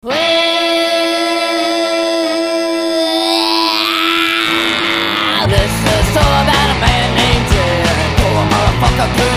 This is all about a man named Ted. Poor motherfucker